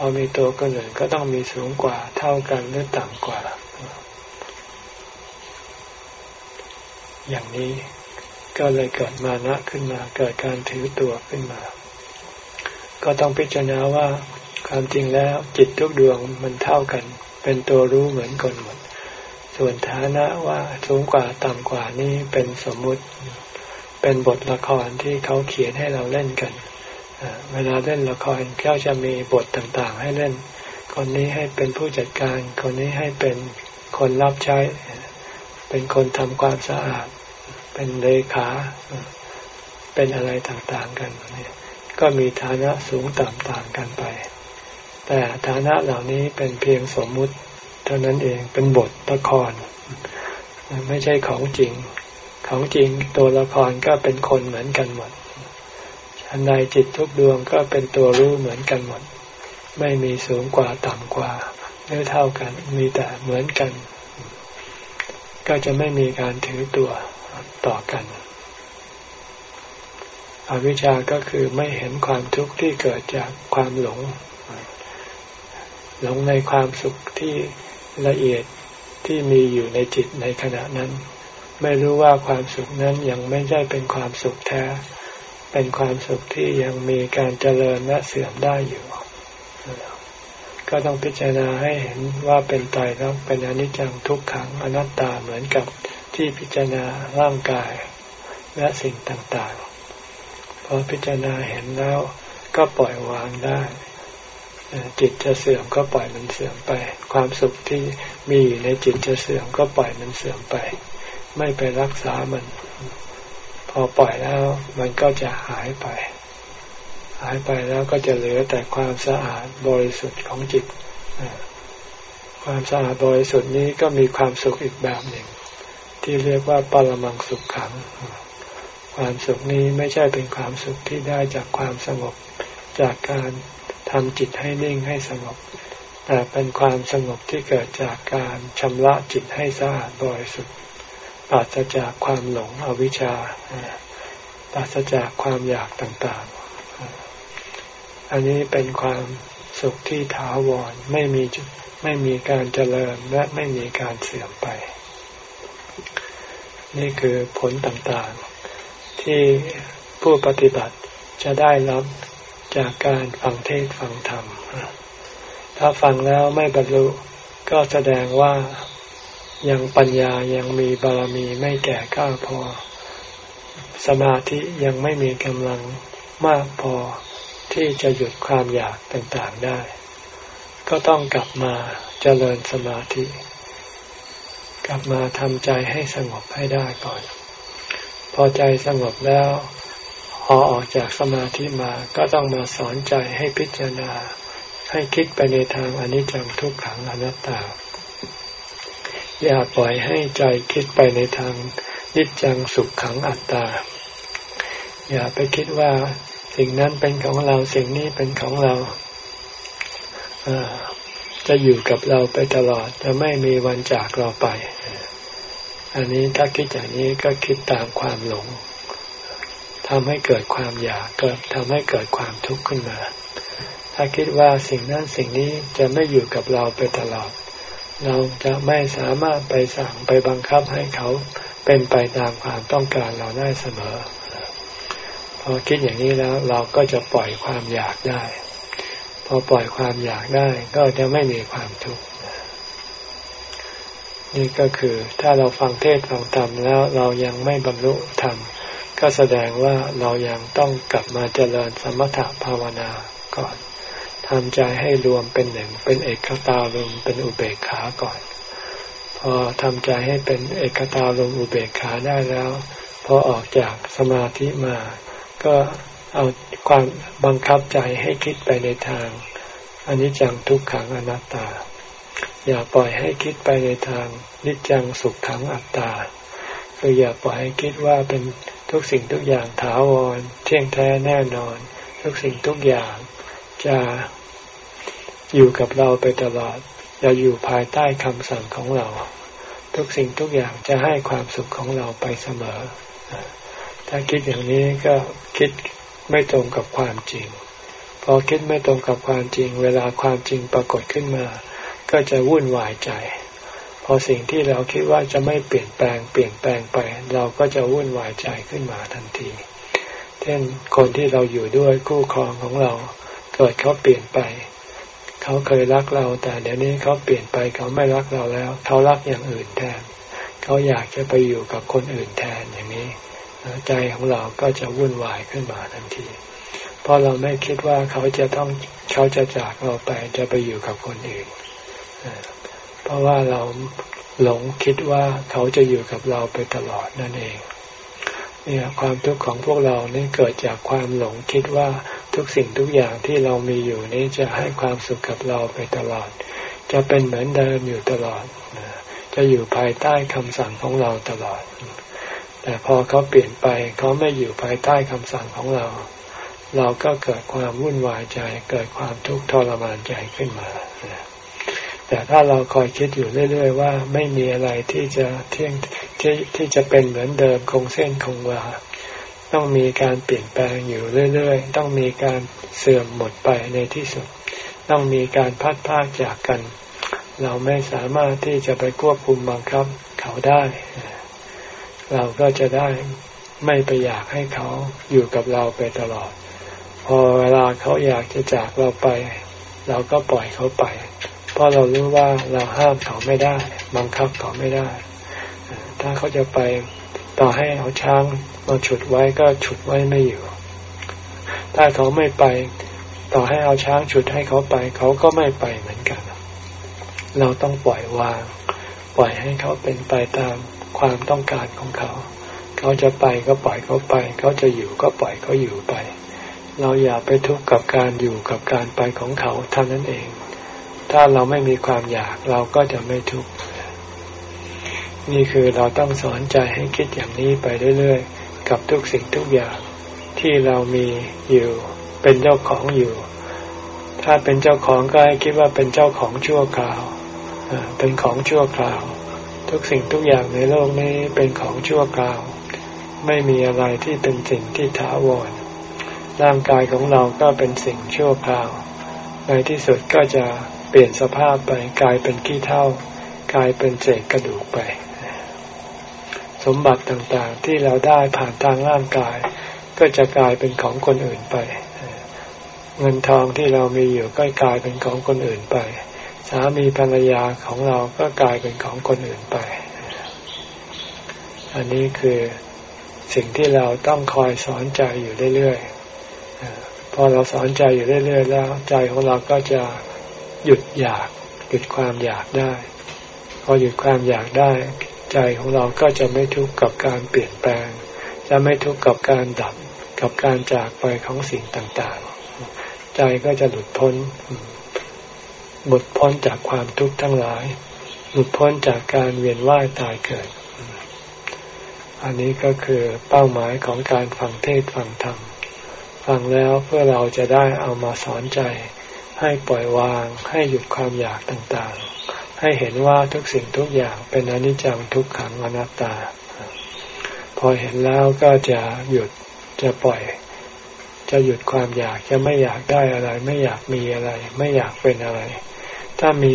พอมีตัวคนอื่นก็ต้องมีสูงกว่าเท่ากันหรือต่ำกว่า อย่างนี้ก็เลยเกิดมานะขึ้นมา เกิดการถือตัวขึ้นมา ก็ต้องพิจารณาว่าความจริงแล้วจิตทุกดวงมันเท่ากัน เป็นตัวรู้เหมือนกันหมด ส่วนฐานะว่าสูงกว่าต่ำกว่านี้เป็นสมมุติ เป็นบทละครที่เขาเขียนให้เราเล่นกัน เวลาเล่นละครก็จะมีบทต่างๆ ให้เล่น คนนี้ให้เป็นผู้จัดการ คนนี้ให้เป็นคนรับใช้ เป็นคนทำความสะอาด เป็นเลขา เป็นอะไรต่างๆกันก็มีฐานะสูงต่ำต่างกันไป แต่ฐานะเหล่านี้เป็นเพียงสมมุติ เท่านั้นเองเป็นบทละคร ไม่ใช่ของจริง ของจริงตัวละครก็เป็นคนเหมือนกันหมด อันใดจิตทุกดวงก็เป็นตัวรู้เหมือนกันหมด ไม่มีสูงกว่าต่ำกว่าหรือเท่ากันมีแต่เหมือนกัน ก็จะไม่มีการถือตัวต่อกัน อวิชชาก็คือไม่เห็นความทุกข์ที่เกิดจากความหลง หลงในความสุขที่ละเอียดที่มีอยู่ในจิตในขณะนั้น ไม่รู้ว่าความสุขนั้นยังไม่ใช่เป็นความสุขแท้ เป็นความสุขที่ยังมีการเจริญและเสื่อมได้อยู่ ก็ต้องพิจารณาให้เห็นว่าเป็นตายแล้วเป็นอนิจจังทุกขังอนัตตาเหมือนกับที่พิจารณาร่างกายและสิ่งต่างๆ พอพิจารณาเห็นแล้วก็ปล่อยวางได้ จิตจะเสื่อมก็ปล่อยมันเสื่อมไป ความสุขที่มีอยู่ในจิตจะเสื่อมก็ปล่อยมันเสื่อมไป ไม่ไปรักษามัน อปล่อยแล้วมันก็จะหายไป หายไปแล้วก็จะเหลือแต่ความสะอาดบริสุทธิ์ของจิต ความสะอาดบริสุทธิ์นี้ก็มีความสุขอีกแบบหนึ่ง ที่เรียกว่าปรมังสุขขัง ความสุขนี้ไม่ใช่เป็นความสุขที่ได้จากความสงบจากการทำจิตให้นิ่งให้สงบ แต่เป็นความสงบที่เกิดจากการชำระจิตให้สะอาดบริสุทธิ์ ปราศจากความหลงอวิชชาปราศจากความอยากต่างๆ อันนี้เป็นความสุขที่ถาวรไม่มีไม่มีการเจริญและไม่มีการเสื่อมไป นี่คือผลต่างๆ ที่ผู้ปฏิบัติจะได้รับจากการฟังเทศฟังธรรม ถ้าฟังแล้วไม่บรรลุก็แสดงว่า ยังปัญญายังมีบารมีไม่แก่กล้าพอ สมาธิยังไม่มีกำลังมากพอที่จะหยุดความอยากต่างๆได้ ก็ต้องกลับมาเจริญสมาธิ กลับมาทำใจให้สงบให้ได้ก่อน พอใจสงบแล้วพอออกจากสมาธิมาก็ต้องมาสอนใจให้พิจารณา ให้คิดไปในทางอนิจจังทุกขังอนัตตา อย่าปล่อยให้ใจคิดไปในทางนิจจังสุขขังอัตตา อย่าไปคิดว่าสิ่งนั้นเป็นของเราสิ่งนี้เป็นของเราจะอยู่กับเราไปตลอดจะไม่มีวันจากเราไป อันนี้ถ้าคิดอย่างนี้ก็คิดตามความหลงทำให้เกิดความอยากเกิดทำให้เกิดความทุกข์ขึ้นมา ถ้าคิดว่าสิ่งนั้นสิ่งนี้จะไม่อยู่กับเราไปตลอด เราจะไม่สามารถไปสั่งไปบังคับให้เขาเป็นไปตามความต้องการเราได้เสมอ พอคิดอย่างนี้แล้วเราก็จะปล่อยความอยากได้ พอปล่อยความอยากได้ก็จะไม่มีความทุกข์นี่ก็คือถ้าเราฟังเทศฟังธรรมแล้วเรายังไม่บรรลุธรรมก็แสดงว่าเรายังต้องกลับมาเจริญสมถภาวนาก่อน ทำใจให้รวมเป็นหนึ่ง เป็นเอกตาลมเป็นอุเบกขาก่อน พอทำใจให้เป็นเอกตาลมอุเบกขาได้แล้ว พอออกจากสมาธิมา ก็เอาความบังคับใจให้คิดไปในทางอนิจจังทุกขังอนัตตา อย่าปล่อยให้คิดไปในทางนิจจังสุขขังอัตตาคืออย่าปล่อยให้คิดว่าเป็นทุกสิ่งทุกอย่างถาวร เที่ยงแท้แน่นอน ทุกสิ่งทุกอย่างจะ อยู่กับเราไปตลอดจะอยู่ภายใต้คำสั่งของเรา ทุกสิ่งทุกอย่างจะให้ความสุขของเราไปเสมอ ถ้าคิดอย่างนี้ก็คิดไม่ตรงกับความจริง พอคิดไม่ตรงกับความจริง เวลาความจริงปรากฏขึ้นมา ก็จะวุ่นวายใจ พอสิ่งที่เราคิดว่าจะไม่เปลี่ยนแปลง เปลี่ยนแปลงไป เราก็จะวุ่นวายใจขึ้นมาทันที เช่นคนที่เราอยู่ด้วยคู่ครองของเรา เกิดเขาเปลี่ยนไป เขาเคยรักเรา แต่เดี๋ยวนี้เขาเปลี่ยนไปเขาไม่รักเราแล้ว เขารักอย่างอื่นแทน เขาอยากจะไปอยู่กับคนอื่นแทนอย่างนี้ ใจของเราก็จะวุ่นวายขึ้นมาทันที เพราะเราไม่คิดว่าเขาจะต้องเขาจะจากเราไปจะไปอยู่กับคนอื่น เพราะว่าเราหลงคิดว่าเขาจะอยู่กับเราไปตลอดนั่นเอง เนี่ยความทุกข์ของพวกเรานี่เกิดจากความหลงคิดว่า ทุกสิ่งทุกอย่างที่เรามีอยู่นี้จะให้ความสุขกับเราไปตลอด จะเป็นเหมือนเดิมอยู่ตลอด จะอยู่ภายใต้คำสั่งของเราตลอด แต่พอเขาเปลี่ยนไปเขาไม่อยู่ภายใต้คำสั่งของเรา เราก็เกิดความวุ่นวายใจ เกิดความทุกข์ทรมานใจขึ้นมาแต่ถ้าเราคอยคิดอยู่เรื่อย ๆ ว่าไม่มีอะไรที่จะเที่ยงที่ที่จะเป็นเหมือนเดิมคงเส้นคงวา ต้องมีการเปลี่ยนแปลงอยู่เรื่อยๆ ต้องมีการเสื่อมหมดไปในที่สุด ต้องมีการพัดพากจากกัน เราไม่สามารถที่จะไปควบคุมบังคับเขาได้ เราก็จะได้ไม่ไปอยากให้เขาอยู่กับเราไปตลอด พอเวลาเขาอยากจะจากเราไป เราก็ปล่อยเขาไป เพราะเรารู้ว่าเราห้ามเขาไม่ได้ บังคับเขาไม่ได้ ถ้าเขาจะไปต่อให้เอาช้าง มาฉุดไว้ก็ฉุดไว้ไม่อยู่ ถ้าเขาไม่ไป ต่อให้เอาช้างฉุดให้เขาไป เขาก็ไม่ไปเหมือนกัน เราต้องปล่อยวาง ปล่อยให้เขาเป็นไปตามความต้องการของเขา เขาจะไปก็ปล่อยเขาไป เขาจะอยู่ก็ปล่อยเขาอยู่ไป เราอย่าไปทุกข์กับการอยู่กับการไปของเขาเท่านั้นเอง ถ้าเราไม่มีความอยากเราก็จะไม่ทุกข์นี่คือเราต้องสอนใจให้คิดอย่างนี้ไปเรื่อยๆ กับทุกสิ่งทุกอย่างที่เรามีอยู่เป็นเจ้าของอยู่ ถ้าเป็นเจ้าของก็ให้คิดว่าเป็นเจ้าของชั่วคราวเป็นของชั่วคราว ทุกสิ่งทุกอย่างในโลกนี้เป็นของชั่วคราว ไม่มีอะไรที่เป็นสิ่งที่ถาวรร่างกายของเราก็เป็นสิ่งชั่วคราว ในที่สุดก็จะเปลี่ยนสภาพไปกลายเป็นขี้เท่ากลายเป็นเศษกระดูกไป สมบัติต่างๆ ที่เราได้ผ่านทางร่างกาย ก็จะกลายเป็นของคนอื่นไป เงินทองที่เรามีอยู่ก็กลายเป็นของคนอื่นไป สามีภรรยาของเราก็กลายเป็นของคนอื่นไป อันนี้คือสิ่งที่เราต้องคอยสอนใจอยู่เรื่อยๆพอเราสอนใจอยู่เรื่อยๆแล้ว ใจของเราก็จะหยุดอยาก หยุดความอยากได้ พอหยุดความอยากได้ ใจของเราก็จะไม่ทุกข์กับการเปลี่ยนแปลง จะไม่ทุกข์กับการดับกับการจากไปของสิ่งต่างๆ ใจก็จะหลุดพ้นหลุดพ้นจากความทุกข์ทั้งหลาย หลุดพ้นจากการเวียนว่ายตายเกิด อันนี้ก็คือเป้าหมายของการฟังเทศฟังธรรม ฟังแล้วเพื่อเราจะได้เอามาสอนใจ ให้ปล่อยวางให้หยุดความอยากต่างๆ ให้เห็นว่าทุกสิ่งทุกอย่างเป็นอนิจจังทุกขังอนัตตา พอเห็นแล้วก็จะหยุดจะปล่อย จะหยุดความอยากจะไม่อยากได้อะไร ไม่อยากมีอะไร ไม่อยากเป็นอะไร ถ้ามี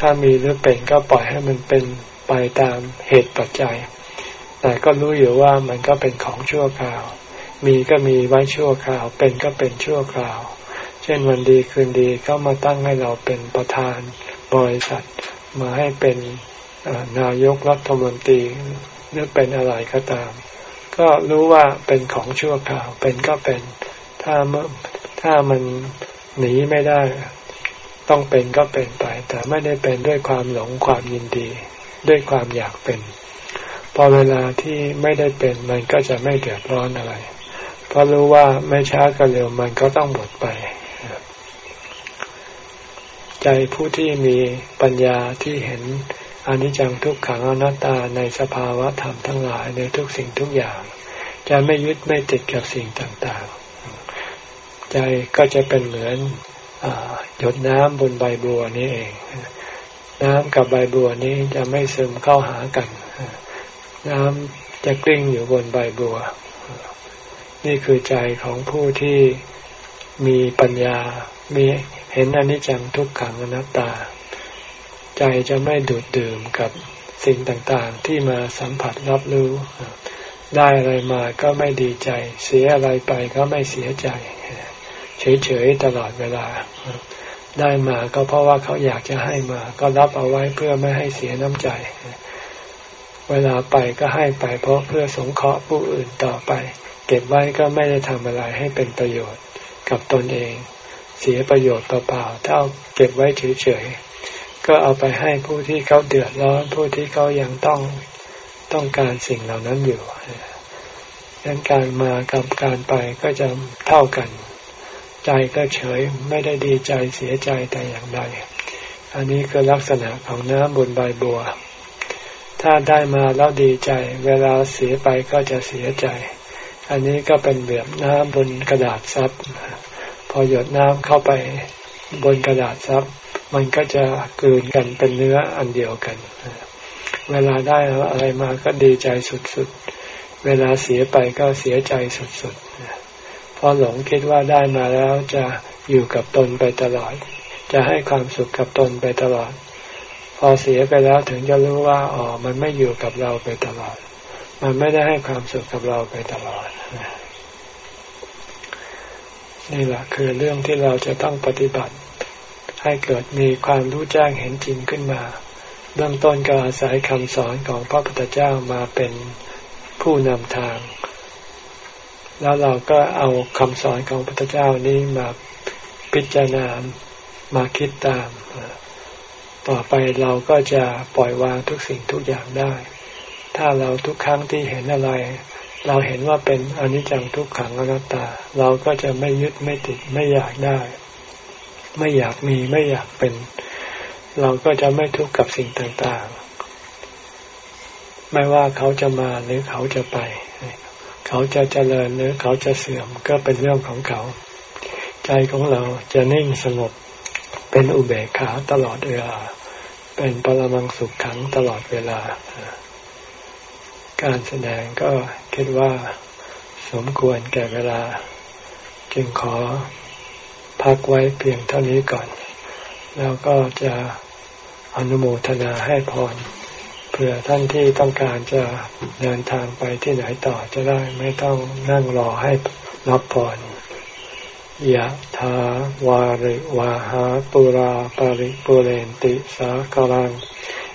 ถ้ามีหรือเป็นก็ปล่อยให้มันเป็นไปตามเหตุปัจจัย แต่ก็รู้อยู่ว่ามันก็เป็นของชั่วคราว มีก็มีไว้ชั่วคราว เป็นก็เป็นชั่วคราว เช่นวันดีคืนดีเขามาตั้งให้เราเป็นประธานบริษัท มาให้เป็นนายกรัฐมนตรีหรือเป็นอะไรก็ตาม ก็รู้ว่าเป็นของชั่วคราวเป็นก็เป็นถ้าเมื่อถ้ามันหนีไม่ได้ ต้องเป็นก็เป็นไป แต่ไม่ได้เป็นด้วยความหลงความยินดี ด้วยความอยากเป็น พอเวลาที่ไม่ได้เป็นมันก็จะไม่เดือดร้อนอะไร เพราะรู้ว่าไม่ช้าก็เร็วมันก็ต้องหมดไป ใจผู้ที่มีปัญญาที่เห็นอนิจจังทุกขังอนัตตาในสภาวะธรรมทั้งหลายในทุกสิ่งทุกอย่าง จะไม่ยึดไม่ติดกับสิ่งต่างๆ ใจก็จะเป็นเหมือนหยดน้ำบนใบบัวนี้เอง น้ำกับใบบัวนี้จะไม่ซึมเข้าหากัน น้ำจะกลิ้งอยู่บนใบบัว นี่คือใจของผู้ที่มีปัญญา มี เห็นอนิจจังทุกขังอนัตตา ใจจะไม่ดูดดื่มกับสิ่งต่างๆ ที่มาสัมผัสรับรู้ ได้อะไรมาก็ไม่ดีใจ เสียอะไรไปก็ไม่เสียใจ เฉยๆตลอดเวลา ได้มาก็เพราะว่าเขาอยากจะให้มา ก็รับเอาไว้เพื่อไม่ให้เสียน้ำใจ เวลาไปก็ให้ไป เพราะเพื่อสงเคราะห์ผู้อื่นต่อไป เก็บไว้ก็ไม่ได้ทำอะไรให้เป็นประโยชน์กับตนเอง เสียประโยชน์เปล่าๆถ้าเก็บไว้เฉยๆก็เอาไปให้ผู้ที่เขาเดือดร้อน ผู้ที่เขายังต้องต้องการสิ่งเหล่านั้นอยู่ดังนั้นการมากับการไปก็จะเท่ากัน ใจก็เฉยไม่ได้ดีใจเสียใจแต่อย่างใดอันนี้คือลักษณะของน้ำบนใบบัว ถ้าได้มาแล้วดีใจ เวลาเสียไปก็จะเสียใจ อันนี้ก็เป็นแบบน้ำบนกระดาษซับ พอหยดน้ำเข้าไปบนกระดาษซับมันก็จะกลืนกันเป็นเนื้ออันเดียวกัน เวลาได้อะไรมาก็ดีใจสุดๆ เวลาเสียไปก็เสียใจสุดๆ เพราะหลงคิดว่าได้มาแล้วจะอยู่กับตนไปตลอด จะให้ความสุขกับตนไปตลอด พอเสียไปแล้วถึงจะรู้ว่าอ๋อ มันไม่อยู่กับเราไปตลอด มันไม่ได้ให้ความสุขกับเราไปตลอดนี่ นี่แหละคือเรื่องที่เราจะต้องปฏิบัติ ให้เกิดมีความรู้แจ้งเห็นจริงขึ้นมา เบื้องต้นก็อาศัยคำสอนของพระพุทธเจ้ามาเป็นผู้นำทาง แล้วเราก็เอาคำสอนของพระพุทธเจ้านี้มาพิจารณามาคิดตาม ต่อไปเราก็จะปล่อยวางทุกสิ่งทุกอย่างได้ ถ้าเราทุกครั้งที่เห็นอะไร เราเห็นว่าเป็นอนิจจังทุกขังอนัตตา เราก็จะไม่ยึดไม่ติดไม่อยากได้ ไม่อยากมีไม่อยากเป็น เราก็จะไม่ทุกข์กับสิ่งต่างๆ ไม่ว่าเขาจะมาหรือเขาจะไป เขาจะเจริญหรือเขาจะเสื่อมก็เป็นเรื่องของเขา ใจของเราจะนิ่งสงบเป็นอุเบกขาตลอดเวลา เป็นปรมังสุขขังตลอดเวลา การแสดงก็คิดว่าสมควรแก่เวลา จึงขอพักไว้เพียงเท่านี้ก่อน แล้วก็จะอนุโมทนาให้พรเพื่อท่านที่ต้องการจะเดินทางไปที่ไหนต่อจะได้ไม่ต้องนั่งรอให้รับพรยะถาวาริวาหาปุราปาริปุเรนติสากลัง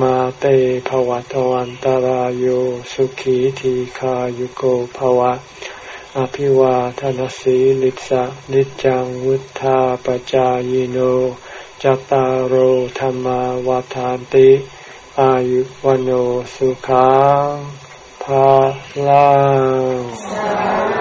มาเตภวัตวันตารโยสุขีทีขายุโกภวะ อภิวาทนสีลิสะนิจังวุธาปจายโนจตารโหธรรมวาทานติ อายุวโนสุขังภาลัง